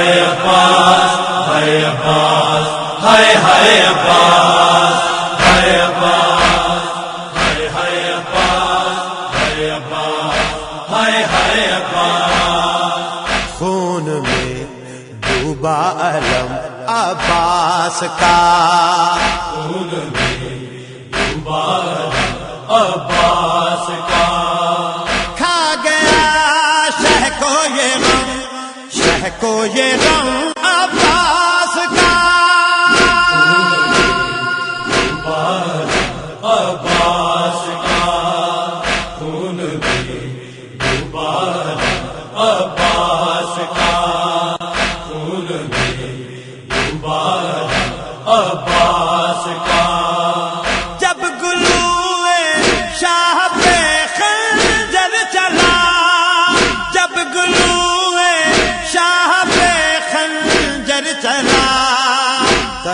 عباس عباس عباس عباس عباس عباس عباس۔ خون میں ڈوبا علم عباس کا۔ خون میں ڈوبا عباس شہ کو یہ عباس کا۔ عباس کا۔ خون میں ڈوبا عباس کا۔ خون میں ڈوبا عباس۔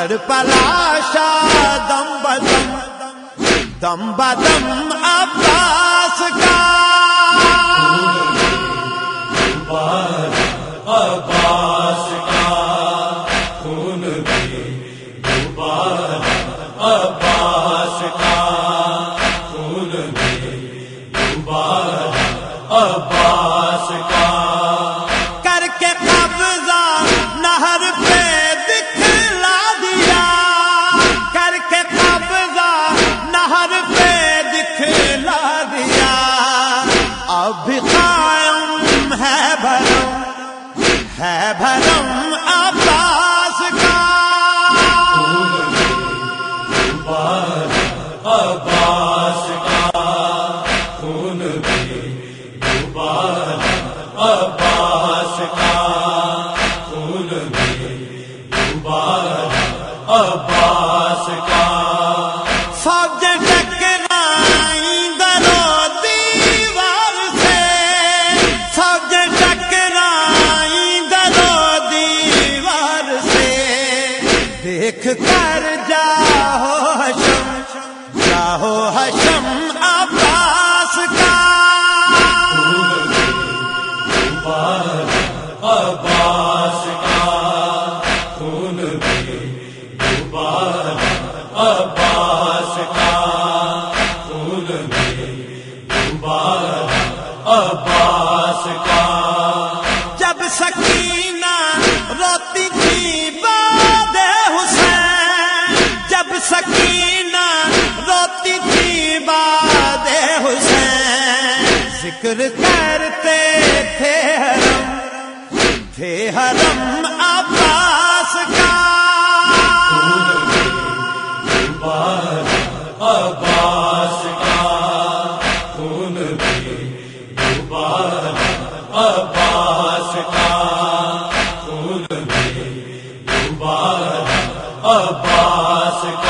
سر پلاشا دم بدم دم بدم عباس کا۔ عباس کا خون میں ہے بھرم عباس کا عباس کا خون بھی عباس کا دیکھ کر جاؤ حشم جاؤ حشم عباس کا عباس کا خون میں ڈوبا عباس کا خون عباس تھے حرم عباس کا۔ عباس کا۔ خون میں ڈوبا عباس کا۔ خون میں ڈوبا عباس کا۔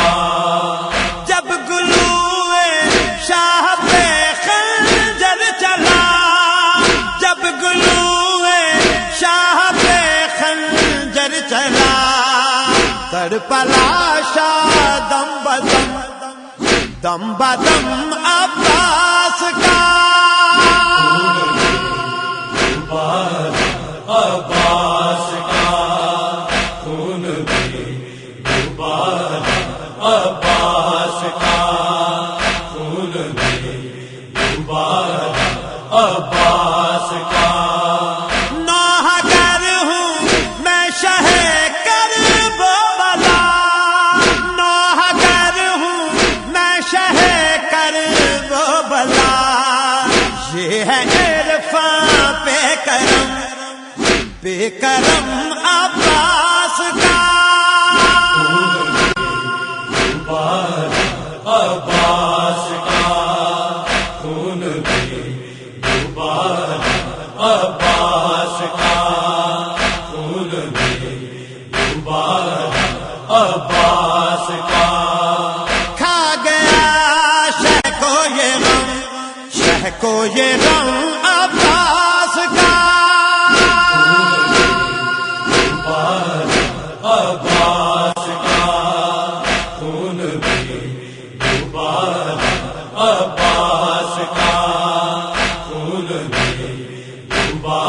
سر پلاشا دم بدم دم بدم عباس کا۔ عباس کا خون میں ڈوبا عباس جی پہ کرم پہ کرم عباس کا۔ عباس کا۔ خون عباس کا۔ شہ کو یہ غم عباس کا۔ عباس کا۔ خون میں ڈوبا عباس کا خون میں ڈوبا